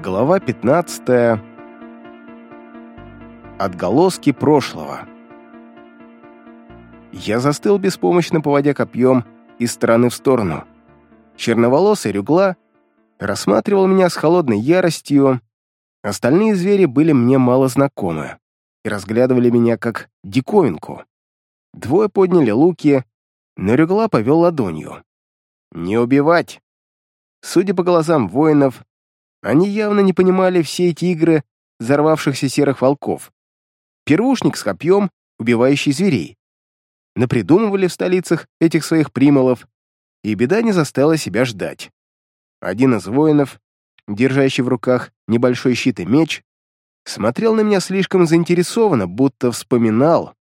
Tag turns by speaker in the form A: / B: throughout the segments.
A: Глава 15. Отголоски прошлого. Я застыл беспомощно, поводя копьем из стороны в сторону. Черноволосый рюгла рассматривал меня с холодной яростью. Остальные звери были мне мало знакомы и разглядывали меня как диковинку. Двое подняли луки, но рюгла повел ладонью. «Не убивать!» Судя по глазам воинов, они явно не понимали все эти игры взорвавшихся серых волков. Первушник с копьем, убивающий зверей. Напридумывали в столицах этих своих примолов, и беда не заставила себя ждать. Один из воинов, держащий в руках небольшой щит и меч, смотрел на меня слишком заинтересованно, будто вспоминал.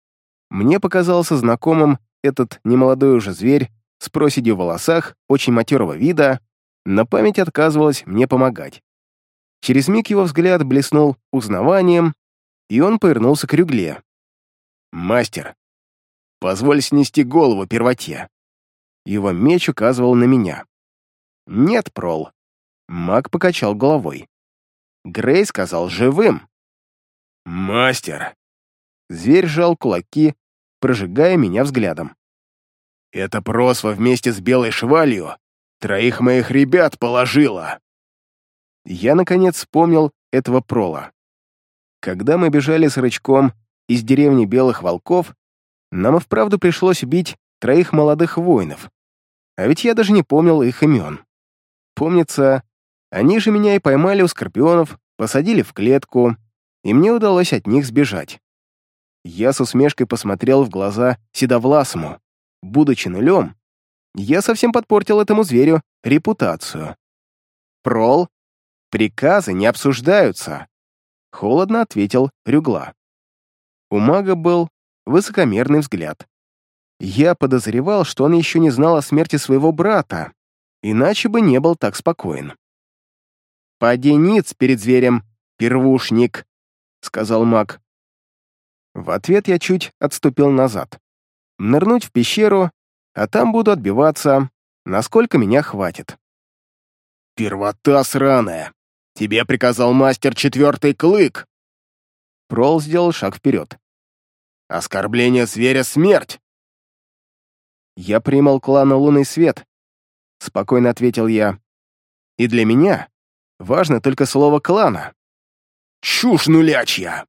A: Мне показался знакомым этот немолодой уже зверь с проседью в волосах, очень матерого вида, но память отказывалась мне помогать. Через миг его взгляд блеснул узнаванием, и он повернулся к Рюгле. «Мастер, позволь снести голову первоте». Его меч указывал на меня. «Нет, Прол». Маг покачал головой. Грей сказал «живым». «Мастер!» Зверь сжал кулаки, прожигая меня взглядом. «Это просва вместе с белой швалью Троих моих ребят положила!» Я, наконец, вспомнил этого прола. Когда мы бежали с рычком из деревни Белых Волков, нам и вправду пришлось убить троих молодых воинов. А ведь я даже не помнил их имен. Помнится, они же меня и поймали у скорпионов, посадили в клетку, и мне удалось от них сбежать. Я с усмешкой посмотрел в глаза Седовласому. Будучи нулем, я совсем подпортил этому зверю репутацию. «Прол, приказы не обсуждаются», — холодно ответил Рюгла. У мага был высокомерный взгляд. Я подозревал, что он еще не знал о смерти своего брата, иначе бы не был так спокоен. «Поди ниц перед зверем, первушник», — сказал маг. В ответ я чуть отступил назад. Нырнуть в пещеру а там буду отбиваться, насколько меня хватит. «Первота сраная! Тебе приказал мастер четвертый клык!» Прол сделал шаг вперед. «Оскорбление зверя — смерть!» «Я примал клана Лунный Свет», — спокойно ответил я. «И для меня важно только слово клана». «Чушь нулячья!»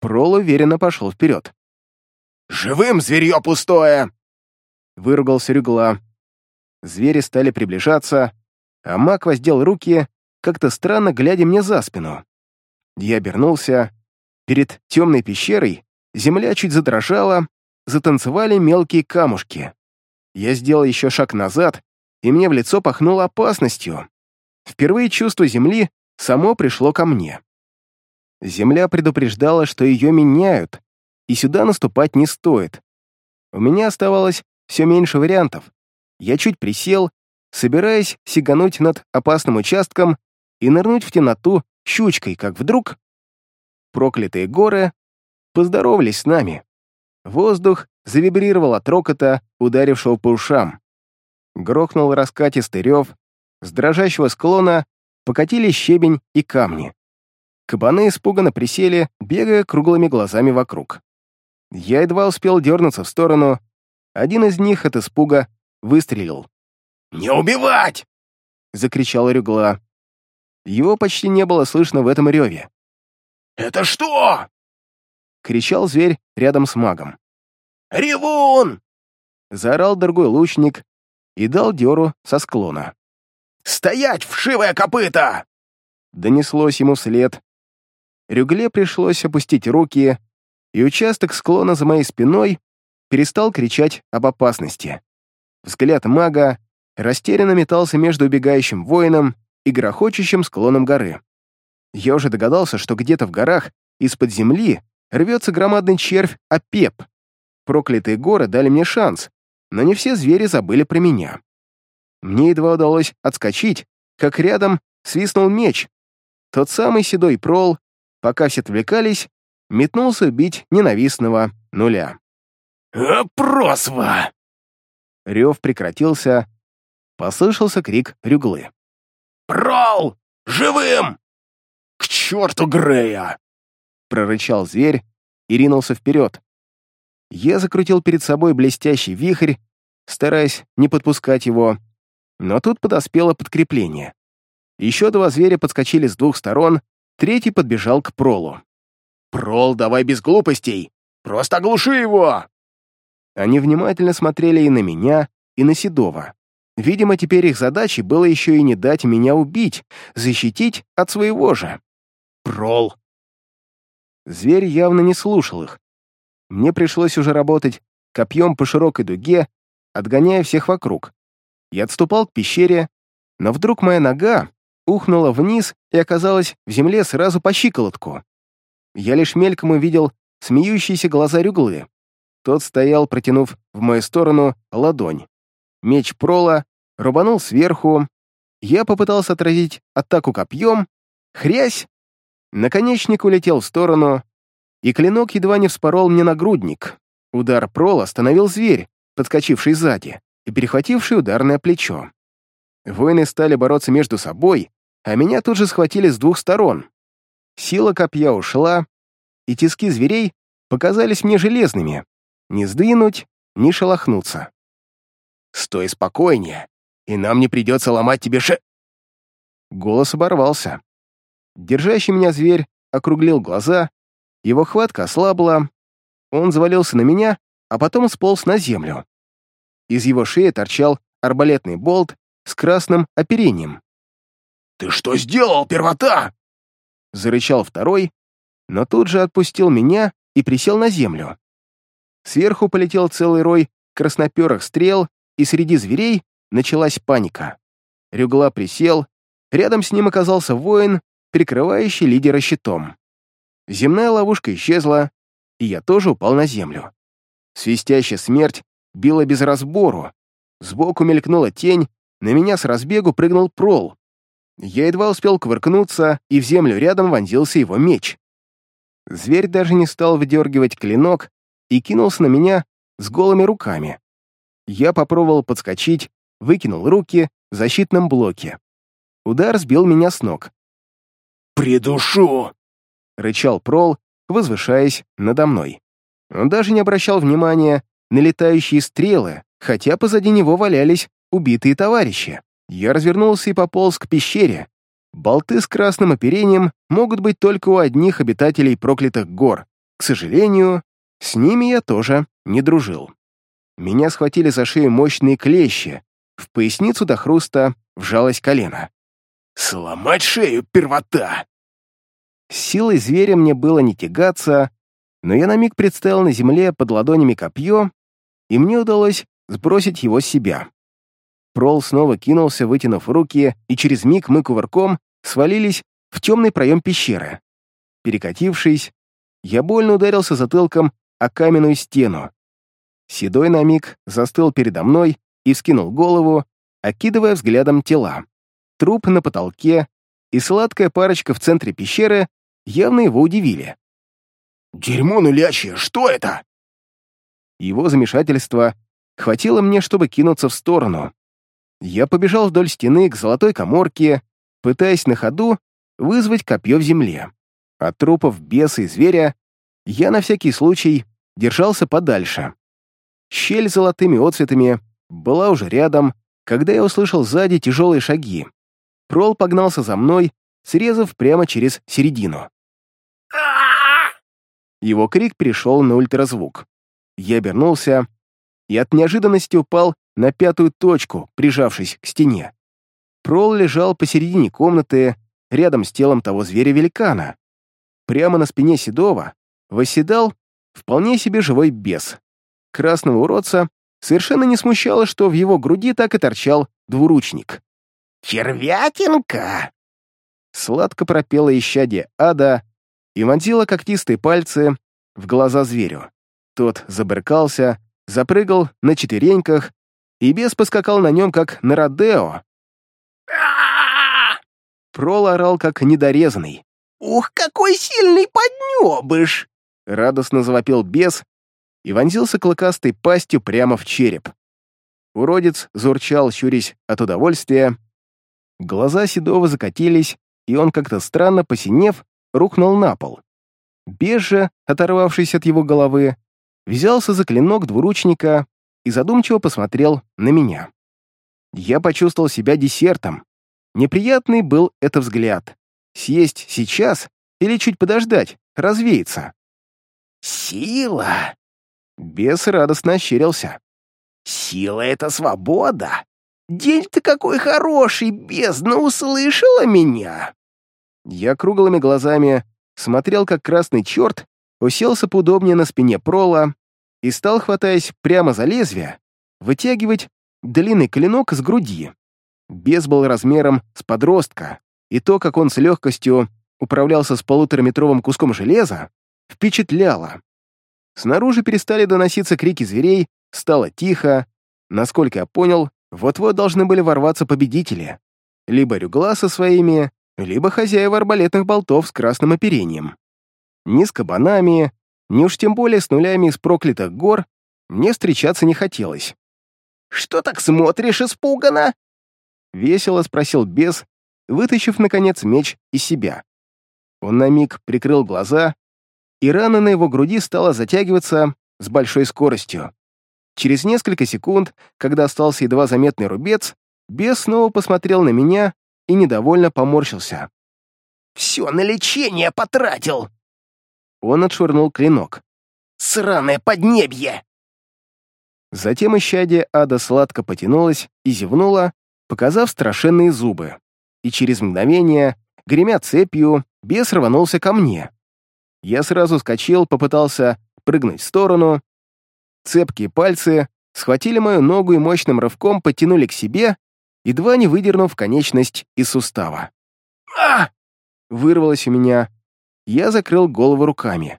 A: Прол уверенно пошел вперед. «Живым зверье пустое!» выругался Рюгла. Звери стали приближаться, а маг воздел руки, как-то странно глядя мне за спину. Я обернулся. Перед темной пещерой земля чуть задрожала, затанцевали мелкие камушки. Я сделал еще шаг назад, и мне в лицо пахнуло опасностью. Впервые чувство земли само пришло ко мне. Земля предупреждала, что ее меняют, и сюда наступать не стоит. У меня оставалось все меньше вариантов. Я чуть присел, собираясь сигануть над опасным участком и нырнуть в темноту щучкой, как вдруг... Проклятые горы поздоровались с нами. Воздух завибрировал от рокота, ударившего по ушам. Грохнул раскатистый рев, с дрожащего склона покатились щебень и камни. Кабаны испуганно присели, бегая круглыми глазами вокруг. Я едва успел дернуться в сторону, один из них от испуга выстрелил. «Не убивать!» — закричал Рюгла. Его почти не было слышно в этом реве. «Это что?» — кричал зверь рядом с магом. «Ревун!» — заорал другой лучник и дал дёру со склона. «Стоять, вшивая копыта!» Донеслось ему вслед. Рюгле пришлось опустить руки, и участок склона за моей спиной перестал кричать об опасности. Взгляд мага растерянно метался между убегающим воином и грохочущим склоном горы. Я уже догадался, что где-то в горах из-под земли рвется громадный червь Апеп. Проклятые горы дали мне шанс, но не все звери забыли про меня. Мне едва удалось отскочить, как рядом свистнул меч. Тот самый седой прол, пока все отвлекались, метнулся убить ненавистного нуля. «Просва!» Рев прекратился, послышался крик рюглы. «Прол! Живым!»
B: «К черту Грея!»
A: — прорычал зверь и ринулся вперед. Я закрутил перед собой блестящий вихрь, стараясь не подпускать его, но тут подоспело подкрепление. Еще два зверя подскочили с двух сторон, третий подбежал к Пролу.
B: «Прол, давай без глупостей! Просто оглуши его!»
A: Они внимательно смотрели и на меня, и на Седова. Видимо, теперь их задачей было еще и не дать меня убить, защитить от своего же.
B: «Прол!»
A: Зверь явно не слушал их. Мне пришлось уже работать копьем по широкой дуге, отгоняя всех вокруг. Я отступал к пещере, но вдруг моя нога ухнула вниз и оказалась в земле сразу по щиколотку. Я лишь мельком увидел смеющиеся глаза рюглы. Тот стоял, протянув в мою сторону ладонь. Меч прола рубанул сверху. Я попытался отразить атаку копьем. Хрясь! Наконечник улетел в сторону, и клинок едва не вспорол мне нагрудник. Удар прола остановил зверь, подскочивший сзади и перехвативший ударное плечо. Воины стали бороться между собой, а меня тут же схватили с двух сторон. Сила копья ушла, и тиски зверей показались мне железными. Не сдвинуть, не шелохнуться.
B: «Стой спокойнее, и нам не придется ломать тебе ше...»
A: Голос оборвался. Держащий меня зверь округлил глаза, его хватка ослабла, он завалился на меня, а потом сполз на землю. Из его шеи торчал арбалетный болт с красным оперением.
B: «Ты что сделал, первота?»
A: Зарычал второй, но тут же отпустил меня и присел на землю. Сверху полетел целый рой красноперых стрел, и среди зверей началась паника. Рюгла присел, рядом с ним оказался воин, прикрывающий лидера щитом. Земная ловушка исчезла, и я тоже упал на землю. Свистящая смерть била без разбору. Сбоку мелькнула тень, на меня с разбегу прыгнул прол. Я едва успел кувыркнуться, и в землю рядом вонзился его меч. Зверь даже не стал выдергивать клинок и кинулся на меня с голыми руками. Я попробовал подскочить, выкинул руки в защитном блоке. Удар сбил меня с ног.
B: «Придушу!»
A: — рычал Прол, возвышаясь надо мной. Он даже не обращал внимания на летающие стрелы, хотя позади него валялись убитые товарищи. Я развернулся и пополз к пещере. Болты с красным оперением могут быть только у одних обитателей проклятых гор. К сожалению, с ними я тоже не дружил. Меня схватили за шею мощные клещи. В поясницу до хруста вжалось колено.
B: «Сломать шею, первота!»
A: С силой зверя мне было не тягаться, но я на миг представил на земле под ладонями копье, и мне удалось сбросить его с себя. Прол снова кинулся, вытянув руки, и через миг мы кувырком свалились в темный проем пещеры. Перекатившись, я больно ударился затылком о каменную стену. Седой на миг застыл передо мной и вскинул голову, окидывая взглядом тела. Труп на потолке и сладкая парочка в центре пещеры явно его удивили.
B: «Дерьмо нулячье, что это?»
A: Его замешательство хватило мне, чтобы кинуться в сторону. Я побежал вдоль стены к золотой коморке, пытаясь на ходу вызвать копье в земле. От трупов беса и зверя я на всякий случай держался подальше. Щель с золотыми отцветами была уже рядом, когда я услышал сзади тяжелые шаги. Прол погнался за мной, срезав прямо через середину. Его крик перешел на ультразвук. Я обернулся и от неожиданности упал на пятую точку, прижавшись к стене. Прол лежал посередине комнаты, рядом с телом того зверя-великана. Прямо на спине Седова восседал вполне себе живой бес. Красного уродца совершенно не смущало, что в его груди так и торчал двуручник.
B: «Червятинка!»
A: Сладко пропела исчадие ада и вонзила когтистые пальцы в глаза зверю. Тот забыркался, запрыгал на четвереньках, и бес поскакал на нем, как на Родео. Прол орал, как недорезанный.
B: «Ух, какой сильный поднебыш!»
A: Радостно завопил бес и вонзился клыкастой пастью прямо в череп. Уродец зурчал, щурясь от удовольствия. Глаза Седова закатились, и он, как-то странно посинев, рухнул на пол. Бес же, оторвавшись от его головы, взялся за клинок двуручника и задумчиво посмотрел на меня. Я почувствовал себя десертом. Неприятный был этот взгляд. Съесть сейчас или чуть подождать, развеяться?
B: «Сила!»
A: Бес радостно ощерился.
B: «Сила — это свобода! День ты какой хороший, бездна, услышала меня!»
A: Я круглыми глазами смотрел, как красный черт уселся поудобнее на спине прола и стал, хватаясь прямо за лезвие, вытягивать длинный клинок с груди. Бес был размером с подростка, и то, как он с легкостью управлялся с полутораметровым куском железа, впечатляло. Снаружи перестали доноситься крики зверей, стало тихо. Насколько я понял, вот-вот должны были ворваться победители. Либо Рюгла со своими, либо хозяева арбалетных болтов с красным оперением. Ни с кабанами, ни уж тем более с нулями из проклятых гор мне встречаться не хотелось.
B: «Что так смотришь испуганно?»
A: — весело спросил бес, вытащив, наконец, меч из себя. Он на миг прикрыл глаза, и рана на его груди стала затягиваться с большой скоростью. Через несколько секунд, когда остался едва заметный рубец, бес снова посмотрел на меня и недовольно поморщился.
B: «Все на лечение потратил!»
A: Он отшвырнул клинок.
B: «Сраное поднебье!»
A: Затем исчадие ада сладко потянулась и зевнула, показав страшенные зубы. И через мгновение, гремя цепью, бес рванулся ко мне. Я сразу скочил, попытался прыгнуть в сторону. Цепкие пальцы схватили мою ногу и мощным рывком подтянули к себе, едва не выдернув конечность из сустава.
B: «А!»
A: — вырвалось у меня. Я закрыл голову руками.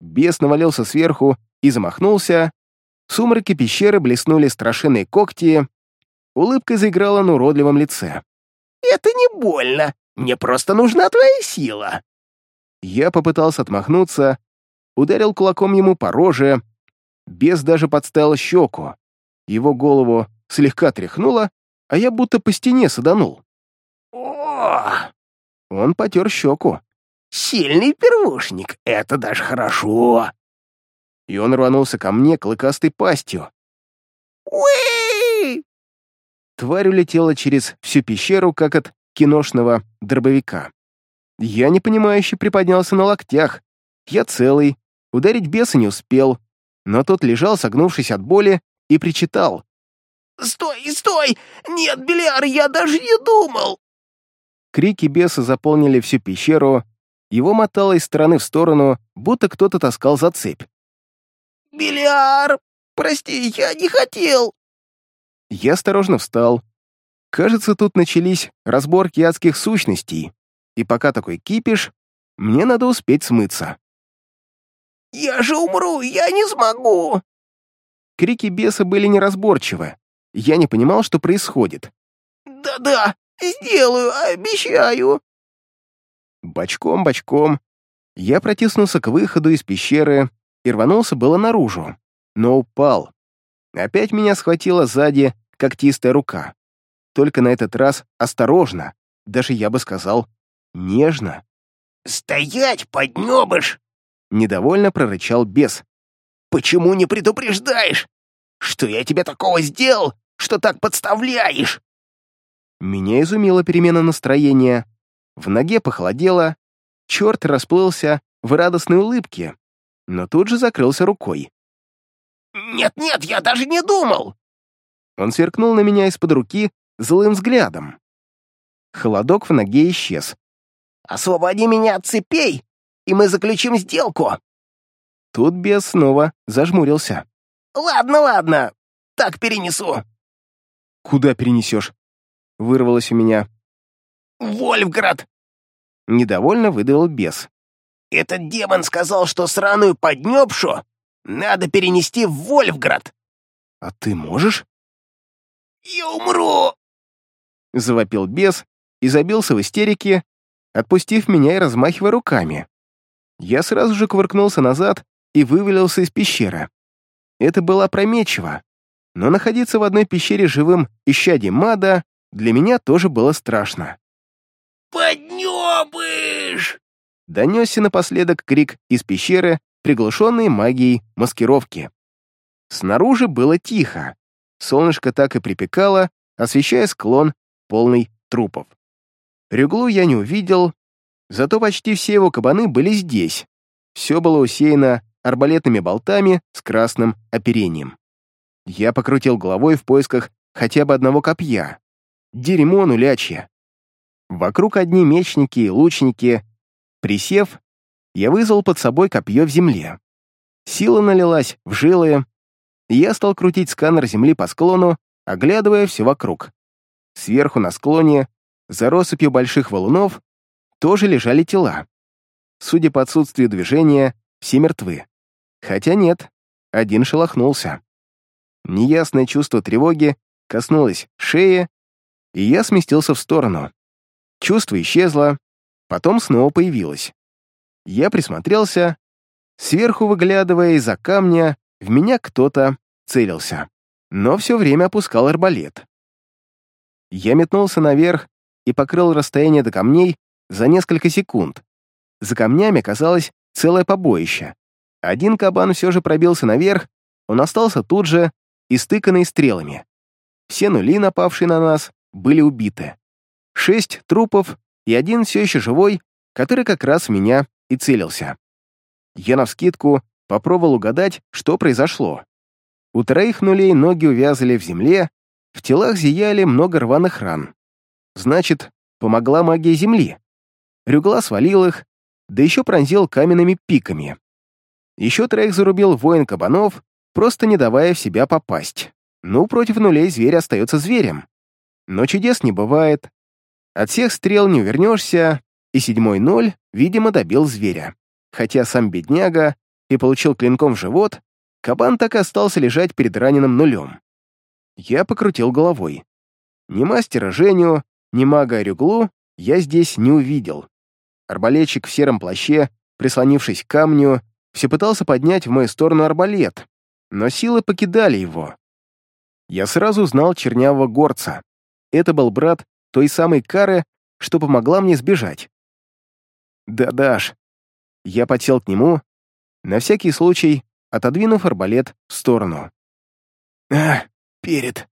A: Бес навалился сверху и замахнулся. В сумраке пещеры блеснули страшенные когти. Улыбка заиграла на уродливом лице.
B: «Это не больно. Мне просто нужна твоя сила».
A: Я попытался отмахнуться, ударил кулаком ему по роже. Бес даже подставил щеку. Его голову слегка тряхнуло, а я будто по стене саданул.
B: «О,
A: Он потер щеку.
B: сильный первушник, это даже хорошо!»
A: и он рванулся ко мне клыкастой пастью.
B: Уи!
A: Тварь улетела через всю пещеру, как от киношного дробовика. Я непонимающе приподнялся на локтях. Я целый, ударить беса не успел, но тот лежал, согнувшись от боли, и причитал.
B: «Стой, стой! Нет, Беляр, я даже не думал!»
A: Крики беса заполнили всю пещеру, его мотало из стороны в сторону, будто кто-то таскал за цепь.
B: «Беляр, прости, я не хотел!»
A: Я осторожно встал. Кажется, тут начались разборки адских сущностей, и пока такой кипиш, мне надо успеть смыться.
B: «Я же умру, я не смогу!»
A: Крики беса были неразборчивы. Я не понимал, что происходит.
B: «Да-да, сделаю, обещаю!»
A: Бочком-бочком я протиснулся к выходу из пещеры и рванулся было наружу, но упал. Опять меня схватила сзади когтистая рука. Только на этот раз осторожно, даже я бы сказал, нежно.
B: «Стоять, поднебыш!»
A: — недовольно прорычал бес.
B: «Почему не предупреждаешь? Что я тебе такого сделал, что так подставляешь?»
A: Меня изумила перемена настроения. В ноге похолодело, черт расплылся в радостной улыбке, но тут же закрылся рукой.
B: «Нет-нет, я даже не думал!»
A: Он сверкнул на меня из-под руки злым взглядом. Холодок в ноге исчез.
B: «Освободи меня от цепей, и мы заключим сделку!»
A: Тут бес снова зажмурился.
B: «Ладно, ладно, так перенесу!»
A: «Куда перенесешь?» — вырвалось у меня.
B: «Вольфград!»
A: Недовольно выдавил бес.
B: «Этот демон сказал, что сраную поднебшу надо перенести в Вольфград!»
A: «А ты можешь?»
B: «Я умру!»
A: — завопил бес и забился в истерике, отпустив меня и размахивая руками. Я сразу же кувыркнулся назад и вывалился из пещеры. Это было опрометчиво, но находиться в одной пещере живым исчадием мада для меня тоже было страшно.
B: поднебыш!»
A: Донесся напоследок крик из пещеры, приглушенный магией маскировки. Снаружи было тихо. Солнышко так и припекало, освещая склон, полный трупов. Рюглу я не увидел, зато почти все его кабаны были здесь. Все было усеяно арбалетными болтами с красным оперением. Я покрутил головой в поисках хотя бы одного копья. Дерьмо нулячье. Вокруг одни мечники и лучники. Присев, я вызвал под собой копье в земле. Сила налилась в жилы, и я стал крутить сканер земли по склону, оглядывая все вокруг. Сверху на склоне, за россыпью больших валунов, тоже лежали тела. Судя по отсутствию движения, все мертвы. Хотя нет, один шелохнулся. Неясное чувство тревоги коснулось шеи, и я сместился в сторону. Чувство исчезло, потом снова появилось. Я присмотрелся. Сверху выглядывая из-за камня, в меня кто-то целился, но все время опускал арбалет. Я метнулся наверх и покрыл расстояние до камней за несколько секунд. За камнями казалось целое побоище. Один кабан все же пробился наверх, он остался тут же, истыканный стрелами. Все нули, напавшие на нас, были убиты шесть трупов и один все еще живой, который как раз в меня и целился. Я навскидку попробовал угадать, что произошло. У троих нулей ноги увязали в земле, в телах зияли много рваных ран. Значит, помогла магия земли. Рюгла свалил их, да еще пронзил каменными пиками. Еще троих зарубил воин кабанов, просто не давая в себя попасть. Ну, против нулей зверь остается зверем. Но чудес не бывает, от всех стрел не увернешься, и седьмой ноль, видимо, добил зверя. Хотя сам бедняга и получил клинком в живот, кабан так и остался лежать перед раненым нулем. Я покрутил головой. Ни мастера Женю, ни мага Рюглу я здесь не увидел. Арбалетчик в сером плаще, прислонившись к камню, все пытался поднять в мою сторону арбалет, но силы покидали его. Я сразу узнал чернявого горца. Это был брат той самой кары, что помогла мне сбежать. Да, Даш. Я подсел к нему, на всякий случай отодвинув арбалет в сторону. А, перед.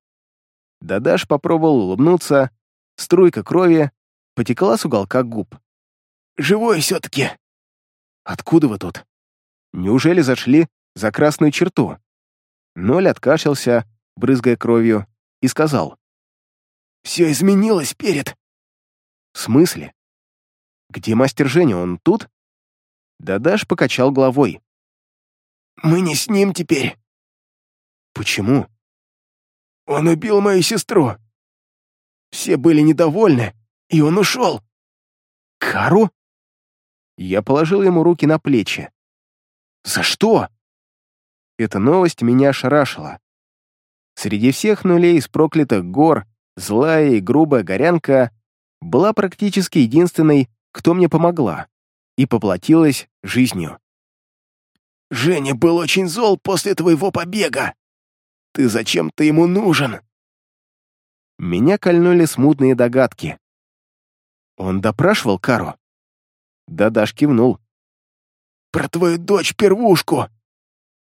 A: Дадаш попробовал улыбнуться, струйка крови потекла с уголка губ. «Живой все-таки!» «Откуда вы тут? Неужели зашли за красную черту?» Ноль откашлялся, брызгая кровью, и сказал. Все изменилось перед...» «В смысле? Где мастер Женя, он тут?» Дадаш покачал головой. «Мы не с ним теперь». «Почему?» «Он убил мою сестру. Все были недовольны, и он ушел». «Кару?» Я положил ему руки на плечи. «За что?» Эта новость меня ошарашила. Среди всех нулей из проклятых гор злая и грубая горянка, была практически единственной, кто мне помогла, и поплатилась жизнью. «Женя был очень зол после твоего побега. Ты зачем-то ему нужен?» Меня кольнули смутные догадки. Он допрашивал Кару? Дадаш кивнул. «Про твою дочь-первушку.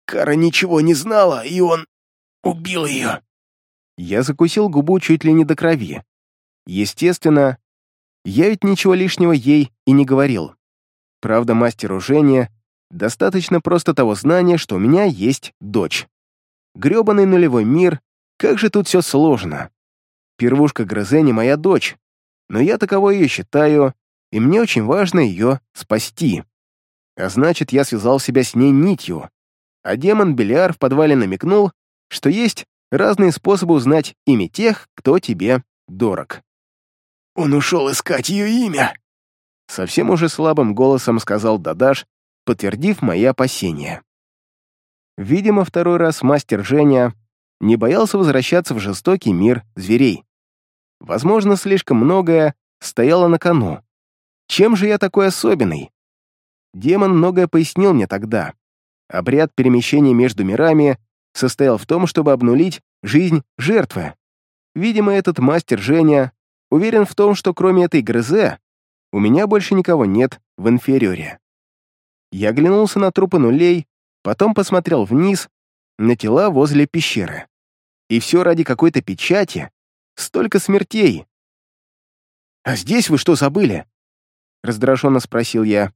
A: Кара ничего не знала, и он убил ее». Я закусил губу чуть ли не до крови. Естественно, я ведь ничего лишнего ей и не говорил. Правда, мастеру Жене достаточно просто того знания, что у меня есть дочь. Грёбаный нулевой мир, как же тут все сложно. Первушка Грызени моя дочь, но я таковой ее считаю, и мне очень важно ее спасти. А значит, я связал себя с ней нитью. А демон Белиар в подвале намекнул, что есть разные способы узнать имя тех, кто тебе дорог. «Он ушел искать ее имя!» Совсем уже слабым голосом сказал Дадаш, подтвердив мои опасения. Видимо, второй раз мастер Женя не боялся возвращаться в жестокий мир зверей. Возможно, слишком многое стояло на кону. Чем же я такой особенный? Демон многое пояснил мне тогда. Обряд перемещения между мирами состоял в том, чтобы обнулить жизнь жертвы. Видимо, этот мастер Женя уверен в том, что кроме этой грызе у меня больше никого нет в инфериоре. Я оглянулся на трупы нулей, потом посмотрел вниз, на тела возле пещеры. И все ради какой-то печати. Столько смертей. «А здесь вы что забыли?» Раздраженно спросил я.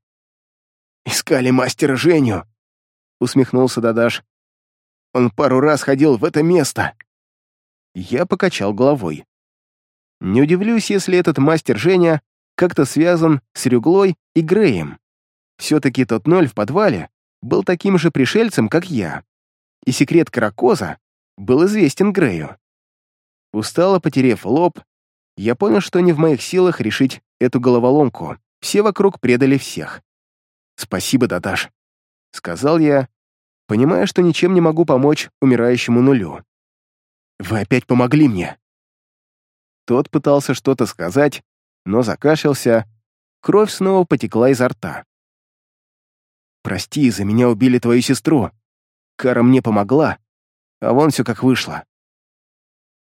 A: «Искали мастера Женю», — усмехнулся Дадаш. «Он пару раз ходил в это место». Я покачал головой. Не удивлюсь, если этот мастер Женя как-то связан с Рюглой и Греем. Все-таки тот ноль в подвале был таким же пришельцем, как я, и секрет Каракоза был известен Грею. Устало потерев лоб, я понял, что не в моих силах решить эту головоломку. Все вокруг предали всех. «Спасибо, Дадаш», — сказал я, понимая, что ничем не могу помочь умирающему нулю. «Вы опять помогли мне». Тот пытался что-то сказать, но закашлялся, кровь снова потекла изо рта. «Прости, за меня убили твою сестру. Кара мне помогла, а вон все как вышло».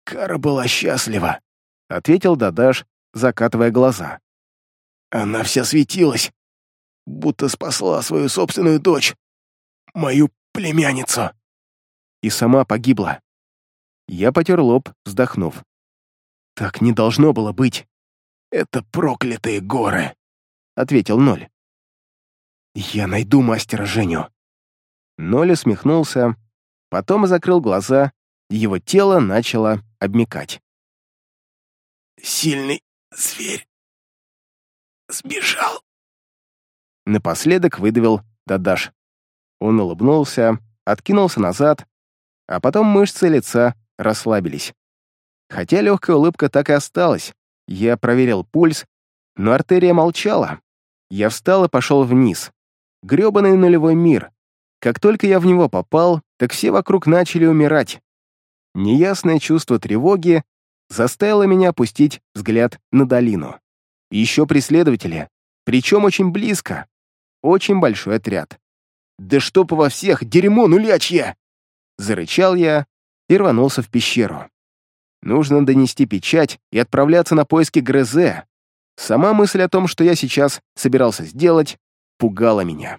A: «Кара была счастлива», — ответил Дадаш, закатывая глаза. «Она вся светилась, будто спасла свою собственную дочь, мою племянницу, и сама погибла». Я потер лоб, вздохнув. «Так не должно было быть». «Это проклятые горы», — ответил Ноль. «Я найду мастера Женю». Ноль усмехнулся, потом закрыл глаза, его тело начало обмекать. «Сильный зверь сбежал». Напоследок выдавил Дадаш. Он улыбнулся, откинулся назад, а потом мышцы лица расслабились. Хотя легкая улыбка так и осталась. Я проверил пульс, но артерия молчала. Я встал и пошел вниз. Грёбаный нулевой мир. Как только я в него попал, так все вокруг начали умирать. Неясное чувство тревоги заставило меня опустить взгляд на долину. Еще преследователи, причем очень близко. Очень большой отряд. «Да чтоб во всех, дерьмо нулячье!» Зарычал я и рванулся в пещеру. Нужно донести печать и отправляться на поиски Грезе. Сама мысль о том, что я сейчас собирался сделать, пугала меня.